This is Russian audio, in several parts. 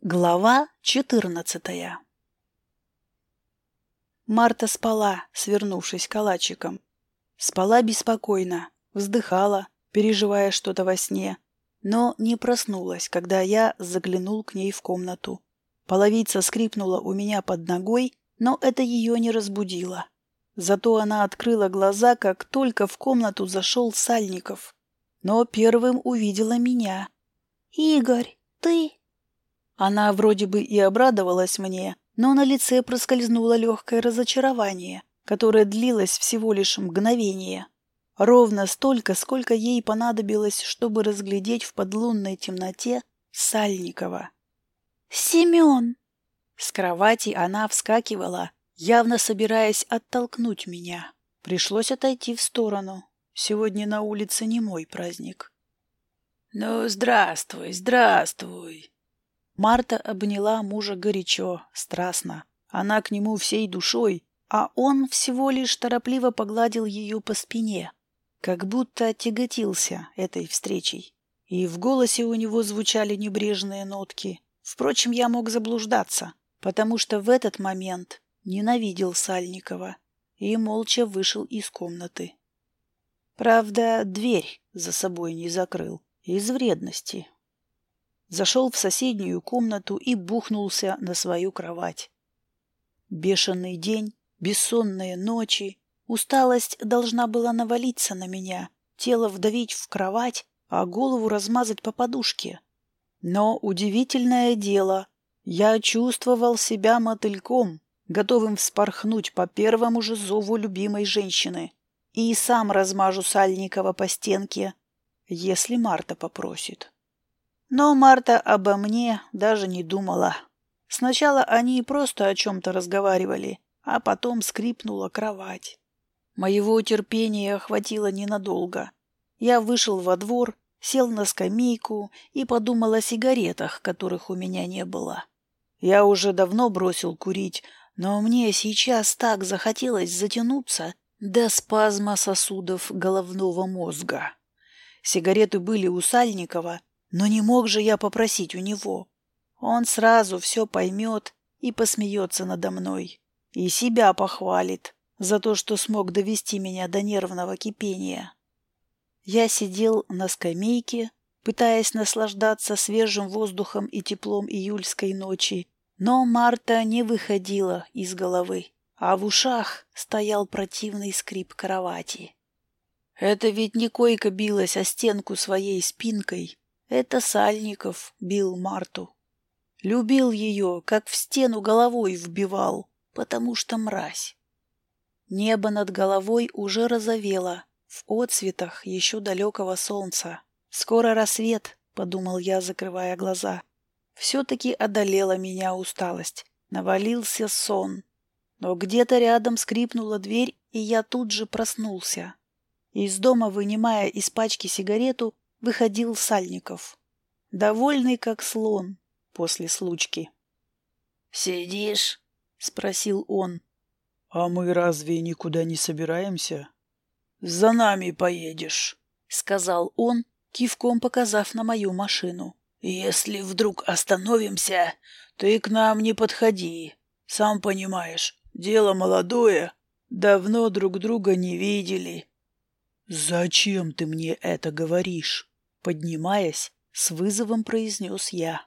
Глава четырнадцатая Марта спала, свернувшись калачиком. Спала беспокойно, вздыхала, переживая что-то во сне, но не проснулась, когда я заглянул к ней в комнату. Половица скрипнула у меня под ногой, но это ее не разбудило. Зато она открыла глаза, как только в комнату зашел Сальников. Но первым увидела меня. «Игорь, ты?» Она вроде бы и обрадовалась мне, но на лице проскользнуло легкое разочарование, которое длилось всего лишь мгновение. Ровно столько, сколько ей понадобилось, чтобы разглядеть в подлунной темноте Сальникова. «Семен!» С кровати она вскакивала, явно собираясь оттолкнуть меня. Пришлось отойти в сторону. Сегодня на улице не мой праздник. «Ну, здравствуй, здравствуй!» Марта обняла мужа горячо, страстно. Она к нему всей душой, а он всего лишь торопливо погладил ее по спине, как будто тяготился этой встречей. И в голосе у него звучали небрежные нотки. Впрочем, я мог заблуждаться, потому что в этот момент ненавидел Сальникова и молча вышел из комнаты. Правда, дверь за собой не закрыл, из вредности, зашел в соседнюю комнату и бухнулся на свою кровать. Бешеный день, бессонные ночи, усталость должна была навалиться на меня, тело вдавить в кровать, а голову размазать по подушке. Но удивительное дело, я чувствовал себя мотыльком, готовым вспорхнуть по первому же зову любимой женщины, и сам размажу Сальникова по стенке, если Марта попросит. Но Марта обо мне даже не думала. Сначала они просто о чем-то разговаривали, а потом скрипнула кровать. Моего терпения хватило ненадолго. Я вышел во двор, сел на скамейку и подумал о сигаретах, которых у меня не было. Я уже давно бросил курить, но мне сейчас так захотелось затянуться до спазма сосудов головного мозга. Сигареты были у Сальникова, но не мог же я попросить у него. Он сразу все поймет и посмеется надо мной. И себя похвалит за то, что смог довести меня до нервного кипения. Я сидел на скамейке, пытаясь наслаждаться свежим воздухом и теплом июльской ночи, но Марта не выходила из головы, а в ушах стоял противный скрип кровати. Это ведь не койка билась о стенку своей спинкой, это Сальников бил Марту. Любил ее, как в стену головой вбивал, потому что мразь. Небо над головой уже розовело, в отцветах еще далекого солнца. «Скоро рассвет», — подумал я, закрывая глаза. Все-таки одолела меня усталость, навалился сон. Но где-то рядом скрипнула дверь, и я тут же проснулся. Из дома, вынимая из пачки сигарету, выходил Сальников, довольный как слон после случки. «Сидишь?» — спросил он. «А мы разве никуда не собираемся?» «За нами поедешь», — сказал он, кивком показав на мою машину. «Если вдруг остановимся, ты к нам не подходи. Сам понимаешь, дело молодое, давно друг друга не видели». «Зачем ты мне это говоришь?» Поднимаясь, с вызовом произнес я.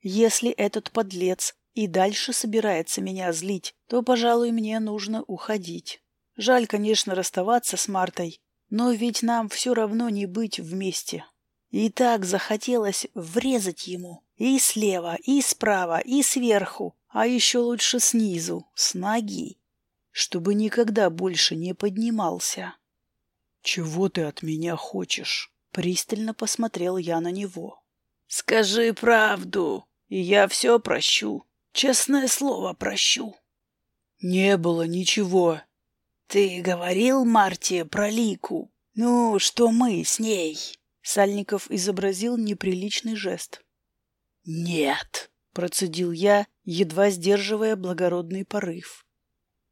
Если этот подлец и дальше собирается меня злить, то, пожалуй, мне нужно уходить. Жаль, конечно, расставаться с Мартой, но ведь нам все равно не быть вместе. И так захотелось врезать ему и слева, и справа, и сверху, а еще лучше снизу, с ноги, чтобы никогда больше не поднимался. «Чего ты от меня хочешь?» Пристально посмотрел я на него. «Скажи правду, и я все прощу. Честное слово прощу». «Не было ничего». «Ты говорил Марте про Лику? Ну, что мы с ней?» Сальников изобразил неприличный жест. «Нет», — процедил я, едва сдерживая благородный порыв.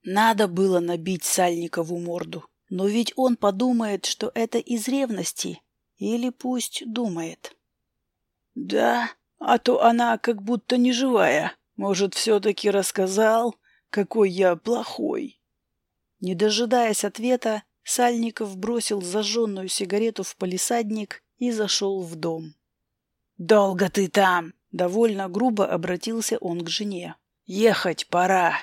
Надо было набить Сальникову морду, но ведь он подумает, что это из ревности, или пусть думает. Да, А то она как будто не живая. Может, все-таки рассказал, какой я плохой?» Не дожидаясь ответа, Сальников бросил зажженную сигарету в палисадник и зашел в дом. «Долго ты там?» — довольно грубо обратился он к жене. «Ехать пора!»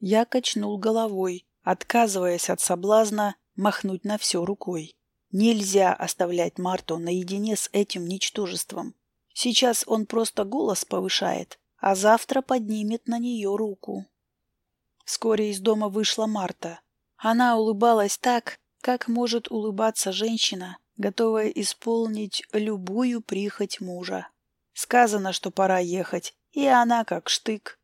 Я качнул головой, отказываясь от соблазна махнуть на все рукой. Нельзя оставлять Марту наедине с этим ничтожеством. Сейчас он просто голос повышает, а завтра поднимет на нее руку. Вскоре из дома вышла Марта. Она улыбалась так, как может улыбаться женщина, готовая исполнить любую прихоть мужа. Сказано, что пора ехать, и она как штык.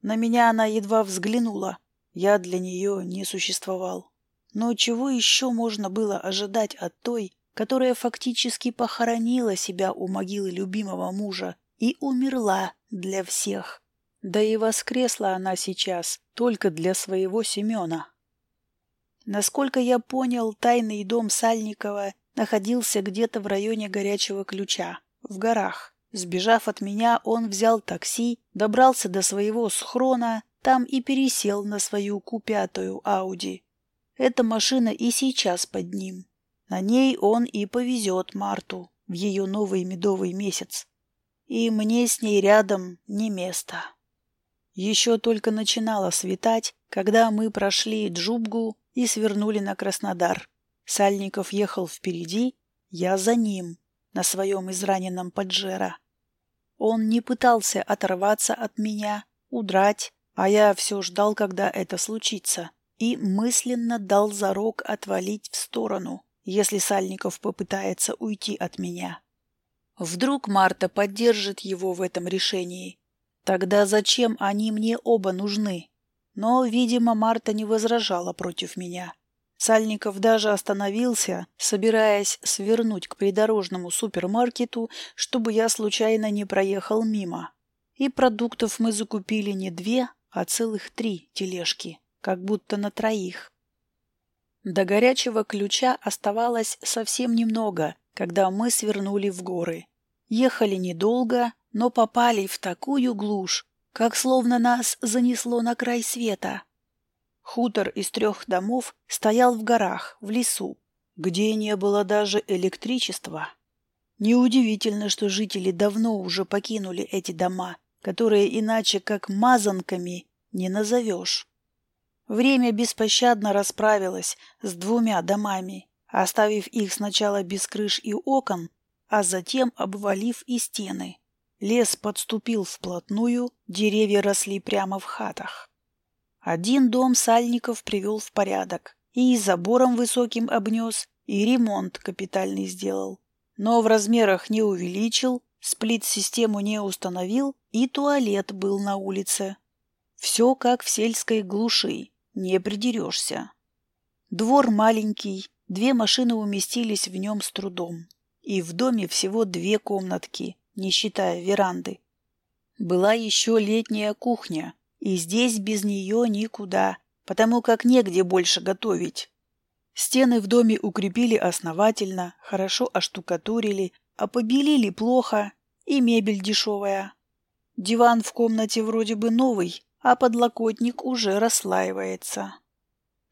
На меня она едва взглянула. Я для нее не существовал. Но чего еще можно было ожидать от той, которая фактически похоронила себя у могилы любимого мужа и умерла для всех? Да и воскресла она сейчас только для своего Семена. Насколько я понял, тайный дом Сальникова находился где-то в районе горячего ключа, в горах. Сбежав от меня, он взял такси, добрался до своего схрона, там и пересел на свою купятую Ауди. Эта машина и сейчас под ним. На ней он и повезет Марту в ее новый медовый месяц. И мне с ней рядом не место. Еще только начинало светать, когда мы прошли Джубгу и свернули на Краснодар. Сальников ехал впереди, я за ним, на своем израненном Паджеро. Он не пытался оторваться от меня, удрать, а я все ждал, когда это случится, и мысленно дал зарок отвалить в сторону, если Сальников попытается уйти от меня. Вдруг Марта поддержит его в этом решении, Тогда зачем они мне оба нужны? Но, видимо, Марта не возражала против меня. Сальников даже остановился, собираясь свернуть к придорожному супермаркету, чтобы я случайно не проехал мимо. И продуктов мы закупили не две, а целых три тележки, как будто на троих. До горячего ключа оставалось совсем немного, когда мы свернули в горы. Ехали недолго, но попали в такую глушь, как словно нас занесло на край света. Хутор из трех домов стоял в горах, в лесу, где не было даже электричества. Неудивительно, что жители давно уже покинули эти дома, которые иначе как мазанками не назовешь. Время беспощадно расправилось с двумя домами, оставив их сначала без крыш и окон, а затем обвалив и стены. Лес подступил вплотную, деревья росли прямо в хатах. Один дом сальников привел в порядок, и забором высоким обнес, и ремонт капитальный сделал. Но в размерах не увеличил, сплит-систему не установил, и туалет был на улице. Все как в сельской глуши, не придерешься. Двор маленький, две машины уместились в нем с трудом. И в доме всего две комнатки, не считая веранды. Была еще летняя кухня, и здесь без нее никуда, потому как негде больше готовить. Стены в доме укрепили основательно, хорошо оштукатурили, а побелили плохо, и мебель дешевая. Диван в комнате вроде бы новый, а подлокотник уже расслаивается.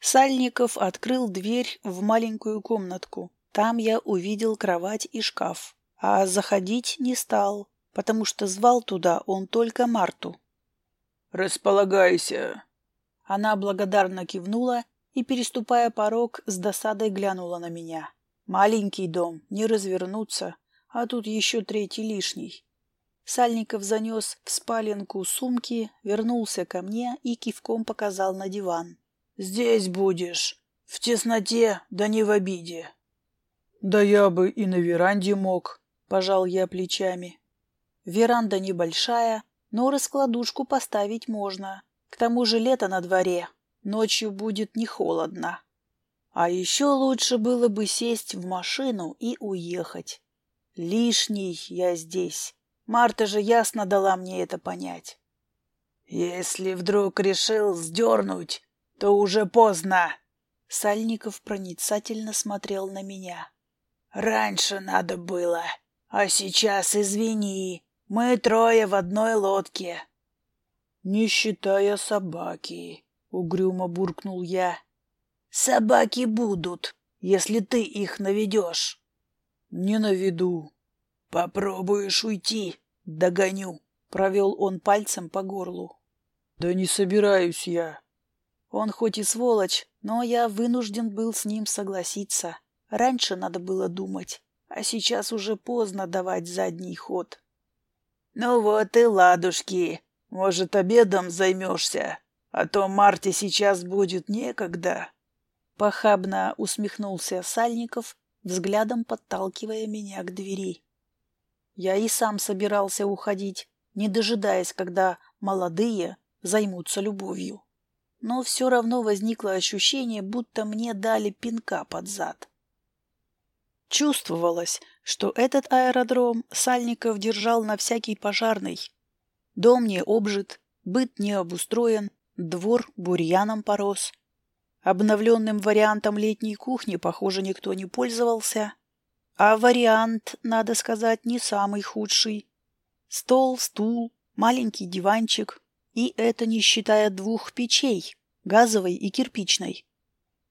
Сальников открыл дверь в маленькую комнатку. Там я увидел кровать и шкаф а заходить не стал, потому что звал туда он только Марту. «Располагайся!» Она благодарно кивнула и, переступая порог, с досадой глянула на меня. «Маленький дом, не развернуться, а тут еще третий лишний». Сальников занес в спаленку сумки, вернулся ко мне и кивком показал на диван. «Здесь будешь. В тесноте, да не в обиде». «Да я бы и на веранде мог», — пожал я плечами. Веранда небольшая, но раскладушку поставить можно. К тому же лето на дворе, ночью будет не холодно. А еще лучше было бы сесть в машину и уехать. Лишний я здесь. Марта же ясно дала мне это понять. Если вдруг решил сдернуть, то уже поздно. Сальников проницательно смотрел на меня. Раньше надо было. А сейчас, извини, Мы трое в одной лодке. Не считая собаки, угрюмо буркнул я. Собаки будут, если ты их наведешь. Не наведу. Попробуешь уйти, догоню. Провел он пальцем по горлу. Да не собираюсь я. Он хоть и сволочь, но я вынужден был с ним согласиться. Раньше надо было думать, а сейчас уже поздно давать задний ход. Ну вот и ладушки. Может, обедом займешься, а то Марте сейчас будет некогда. Похабно усмехнулся Сальников, взглядом подталкивая меня к двери. Я и сам собирался уходить, не дожидаясь, когда молодые займутся любовью. Но все равно возникло ощущение, будто мне дали пинка под зад. Чувствовалось, что этот аэродром Сальников держал на всякий пожарный. Дом не обжит, быт не обустроен, двор бурьяном порос. Обновленным вариантом летней кухни, похоже, никто не пользовался. А вариант, надо сказать, не самый худший. Стол, стул, маленький диванчик. И это не считая двух печей, газовой и кирпичной.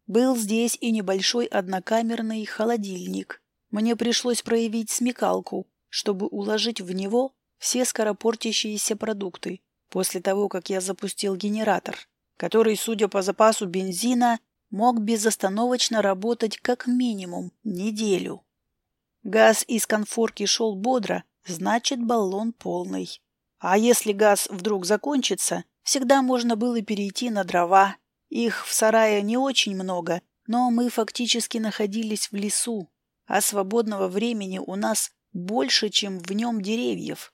Был здесь и небольшой однокамерный холодильник. Мне пришлось проявить смекалку, чтобы уложить в него все скоропортящиеся продукты после того, как я запустил генератор, который, судя по запасу бензина, мог безостановочно работать как минимум неделю. Газ из конфорки шел бодро, значит, баллон полный. А если газ вдруг закончится, всегда можно было перейти на дрова. Их в сарае не очень много, но мы фактически находились в лесу, а свободного времени у нас больше, чем в нем деревьев.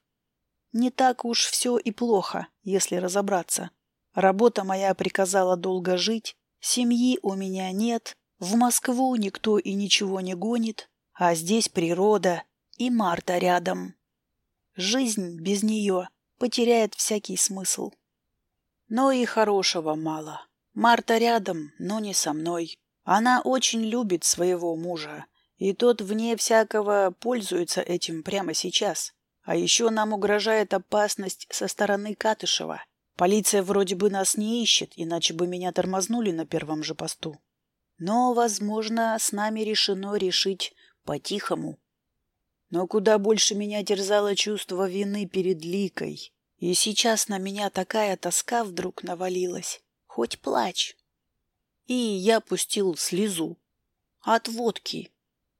Не так уж все и плохо, если разобраться. Работа моя приказала долго жить, семьи у меня нет, в Москву никто и ничего не гонит, а здесь природа и Марта рядом. Жизнь без нее потеряет всякий смысл. Но и хорошего мало. Марта рядом, но не со мной. Она очень любит своего мужа, и тот вне всякого пользуется этим прямо сейчас. А еще нам угрожает опасность со стороны Катышева. Полиция вроде бы нас не ищет, иначе бы меня тормознули на первом же посту. Но, возможно, с нами решено решить по-тихому. Но куда больше меня терзало чувство вины перед Ликой. И сейчас на меня такая тоска вдруг навалилась. Хоть плачь. И я пустил слезу. От водки.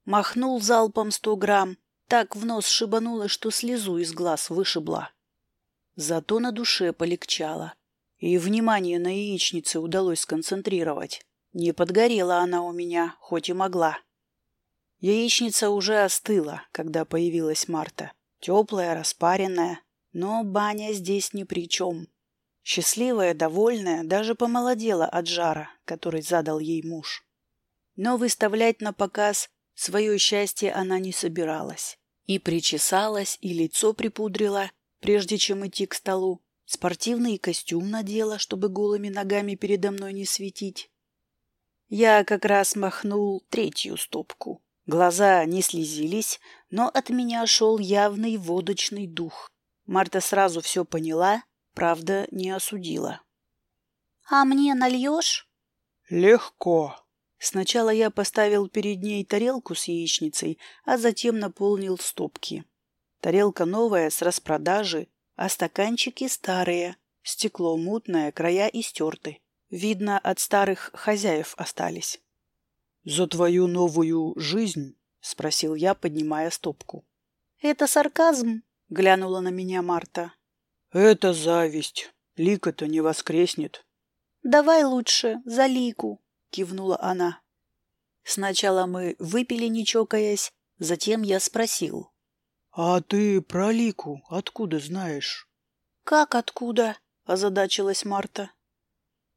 Махнул залпом сто грамм. Так в нос шибануло, что слезу из глаз вышибла. Зато на душе полегчало. И внимание на яичнице удалось сконцентрировать. Не подгорела она у меня, хоть и могла. Яичница уже остыла, когда появилась Марта. Теплая, распаренная. Но баня здесь ни при чем. Счастливая, довольная, даже помолодела от жара, который задал ей муж. Но выставлять на показ свое счастье она не собиралась. И причесалась, и лицо припудрила, прежде чем идти к столу. Спортивный костюм надела, чтобы голыми ногами передо мной не светить. Я как раз махнул третью стопку. Глаза не слезились, но от меня шел явный водочный дух. Марта сразу все поняла, правда, не осудила. «А мне нальешь?» «Легко». Сначала я поставил перед ней тарелку с яичницей, а затем наполнил стопки. Тарелка новая, с распродажи, а стаканчики старые. Стекло мутное, края истерты. Видно, от старых хозяев остались. «За твою новую жизнь?» — спросил я, поднимая стопку. «Это сарказм?» — глянула на меня Марта. «Это зависть. Лика-то не воскреснет». «Давай лучше за Лику», — кивнула она. Сначала мы выпили, не чокаясь, затем я спросил. «А ты про Лику откуда знаешь?» «Как откуда?» — озадачилась Марта.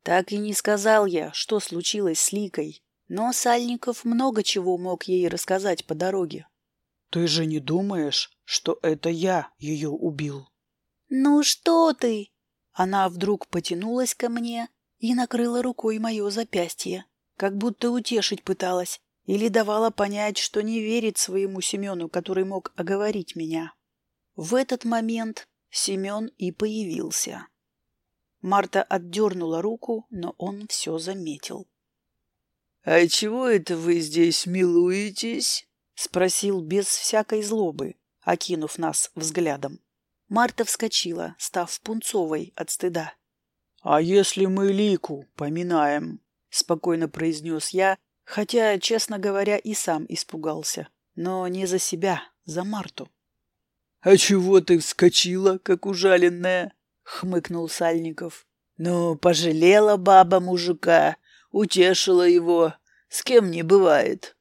Так и не сказал я, что случилось с Ликой. Но Сальников много чего мог ей рассказать по дороге. «Ты же не думаешь, что это я ее убил?» «Ну что ты?» Она вдруг потянулась ко мне и накрыла рукой мое запястье, как будто утешить пыталась или давала понять, что не верит своему Семену, который мог оговорить меня. В этот момент Семен и появился. Марта отдернула руку, но он все заметил. «А чего это вы здесь милуетесь?» — спросил без всякой злобы, окинув нас взглядом. Марта вскочила, став пунцовой от стыда. «А если мы Лику поминаем?» — спокойно произнес я, хотя, честно говоря, и сам испугался. Но не за себя, за Марту. «А чего ты вскочила, как ужаленная?» — хмыкнул Сальников. «Ну, пожалела баба мужика, утешила его. С кем не бывает».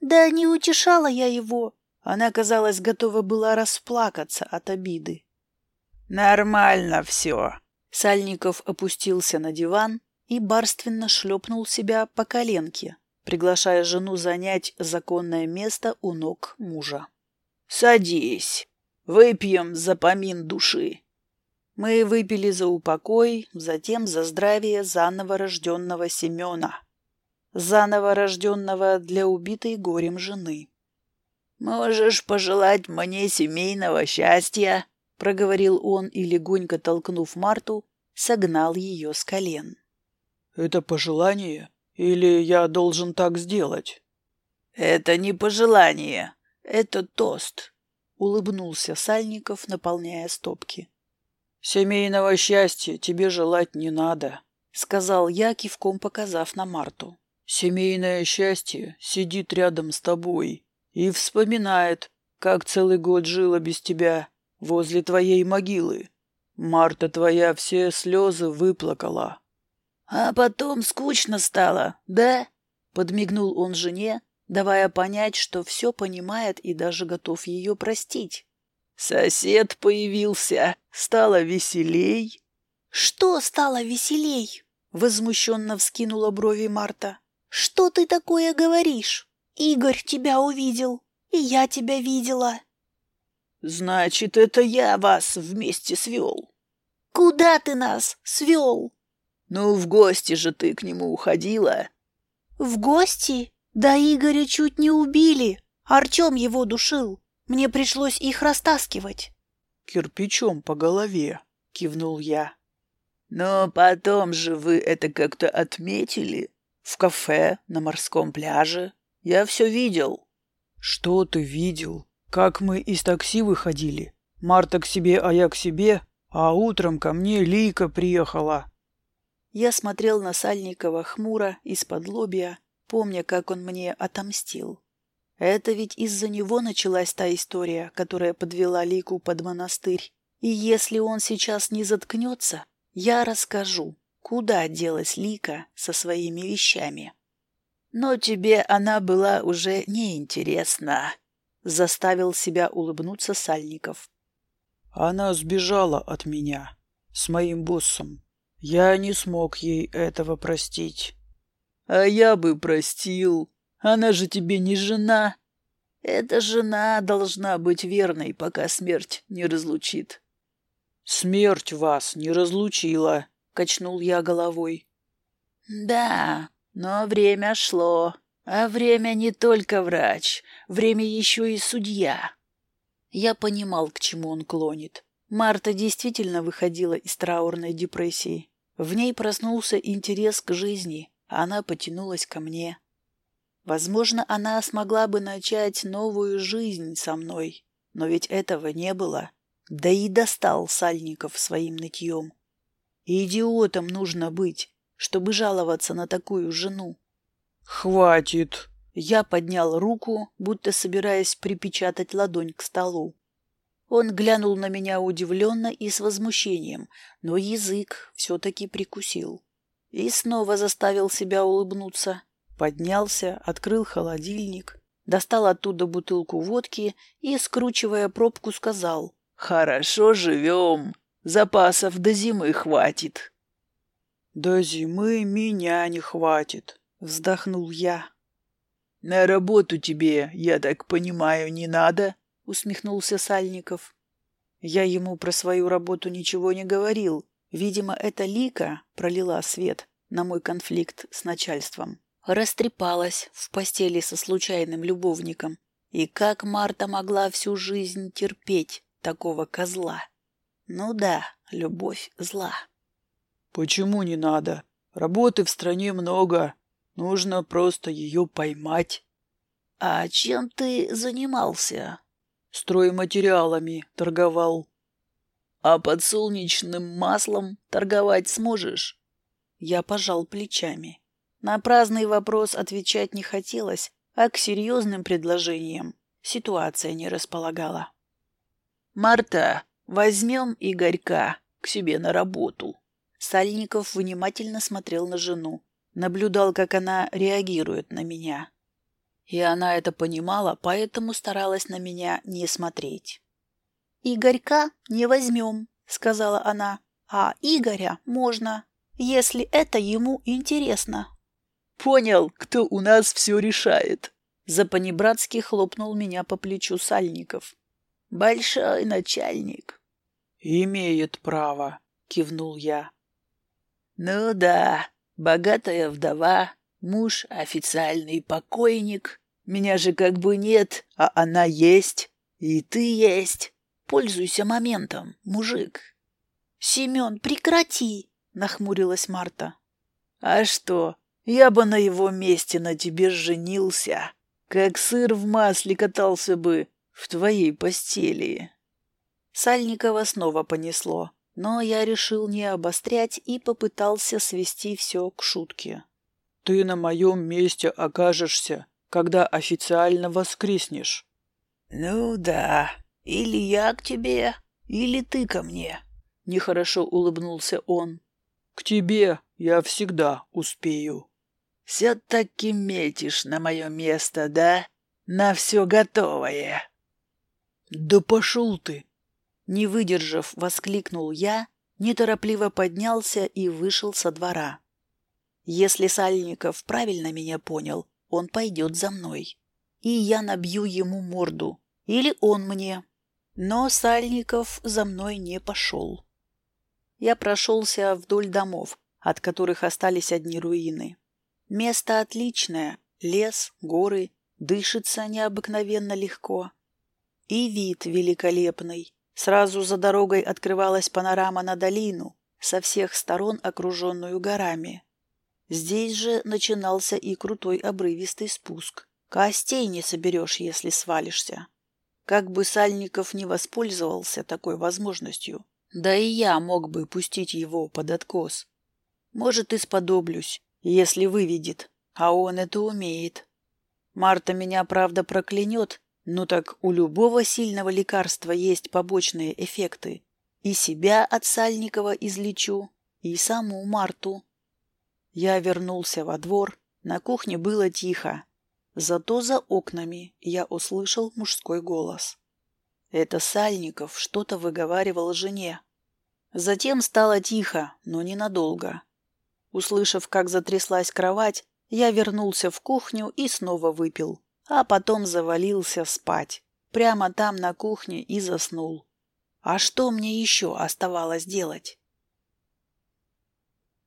«Да не утешала я его». Она, казалось, готова была расплакаться от обиды. «Нормально все». Сальников опустился на диван и барственно шлепнул себя по коленке, приглашая жену занять законное место у ног мужа. «Садись, выпьем за помин души». Мы выпили за упокой, затем за здравие заново рожденного Семена, заново рожденного для убитой горем жены. «Можешь пожелать мне семейного счастья», — проговорил он и, легонько толкнув Марту, согнал ее с колен. «Это пожелание? Или я должен так сделать?» «Это не пожелание, это тост», — улыбнулся Сальников, наполняя стопки. «Семейного счастья тебе желать не надо», — сказал я, кивком показав на Марту. «Семейное счастье сидит рядом с тобой и вспоминает, как целый год жила без тебя возле твоей могилы. Марта твоя все слезы выплакала, «А потом скучно стало, да?» — подмигнул он жене, давая понять, что все понимает и даже готов ее простить. «Сосед появился, стало веселей». «Что стало веселей?» — возмущенно вскинула брови Марта. «Что ты такое говоришь? Игорь тебя увидел, и я тебя видела». «Значит, это я вас вместе свел». «Куда ты нас свел?» Ну, в гости же ты к нему уходила. В гости? Да Игоря чуть не убили. Артем его душил. Мне пришлось их растаскивать. Кирпичом по голове, кивнул я. Но потом же вы это как-то отметили. В кафе, на морском пляже. Я все видел. Что ты видел? Как мы из такси выходили? Марта к себе, а я к себе, а утром ко мне Лика приехала. Я смотрел на Сальникова хмуро, из-под лобья, помня, как он мне отомстил. Это ведь из-за него началась та история, которая подвела Лику под монастырь. И если он сейчас не заткнется, я расскажу, куда делась Лика со своими вещами. Но тебе она была уже неинтересна, заставил себя улыбнуться Сальников. Она сбежала от меня с моим боссом. Я не смог ей этого простить. А я бы простил. Она же тебе не жена. Эта жена должна быть верной, пока смерть не разлучит. Смерть вас не разлучила, качнул я головой. Да, но время шло. А время не только врач, время еще и судья. Я понимал, к чему он клонит. Марта действительно выходила из траурной депрессии. В ней проснулся интерес к жизни, а она потянулась ко мне. Возможно, она смогла бы начать новую жизнь со мной, но ведь этого не было. Да и достал Сальников своим нытьем. идиотом нужно быть, чтобы жаловаться на такую жену. «Хватит!» Я поднял руку, будто собираясь припечатать ладонь к столу. Он глянул на меня удивленно и с возмущением, но язык все-таки прикусил. И снова заставил себя улыбнуться. Поднялся, открыл холодильник, достал оттуда бутылку водки и, скручивая пробку, сказал «Хорошо живем, запасов до зимы хватит». «До зимы меня не хватит», — вздохнул я. «На работу тебе, я так понимаю, не надо?» усмехнулся Сальников. Я ему про свою работу ничего не говорил. Видимо, эта Лика пролила свет на мой конфликт с начальством. Растрепалась в постели со случайным любовником. И как Марта могла всю жизнь терпеть, такого козла. Ну да, любовь зла. Почему не надо? Работы в стране много. Нужно просто ее поймать. А чем ты занимался? Стройматериалами торговал. А подсолнечным маслом торговать сможешь? Я пожал плечами. На праздный вопрос отвечать не хотелось, а к серьезным предложениям ситуация не располагала. «Марта, возьмем Игорька к себе на работу». Сальников внимательно смотрел на жену, наблюдал, как она реагирует на меня. И она это понимала, поэтому старалась на меня не смотреть. «Игорька не возьмем», — сказала она, — «а Игоря можно, если это ему интересно». Понял, кто у нас все решает. Запанибратски хлопнул меня по плечу Сальников. Большой начальник. Имеет право, кивнул я. Ну да, богатая вдова, муж официальный покойник. Меня же как бы нет, а она есть. И ты есть. Пользуйся моментом, мужик. Семен, прекрати, нахмурилась Марта. А что, я бы на его месте на тебе женился, как сыр в масле катался бы в твоей постели. Сальникова снова понесло, но я решил не обострять и попытался свести все к шутке. «Ты на моем месте окажешься, когда официально воскреснешь». «Ну да, или я к тебе, или ты ко мне», — нехорошо улыбнулся он. «К тебе я всегда успею». Все-таки метишь на мое место, да? На все готовое. Да пошел ты! Не выдержав, воскликнул я, неторопливо поднялся и вышел со двора. Если Сальников правильно меня понял, он пойдет за мной. И я набью ему морду. Или он мне. Но Сальников за мной не пошел. Я прошелся вдоль домов, от которых остались одни руины. Место отличное. Лес, горы, дышится необыкновенно легко. И вид великолепный. Сразу за дорогой открывалась панорама на долину, со всех сторон окруженную горами. Здесь же начинался и крутой обрывистый спуск. Костей не соберешь, если свалишься. Как бы Сальников не воспользовался такой возможностью, да и я мог бы пустить его под откос. Может, и сподоблюсь, если выведет, а он это умеет. Марта меня, правда, проклянет, но так у любого сильного лекарства есть побочные эффекты. И себя от Сальникова излечу, и саму Марту. Я вернулся во двор, на кухне было тихо. Зато за окнами я услышал мужской голос. Это Сальников что-то выговаривал жене. Затем стало тихо, но ненадолго. Услышав, как затряслась кровать, я вернулся в кухню и снова выпил, а потом завалился спать. Прямо там на кухне и заснул. А что мне еще оставалось делать?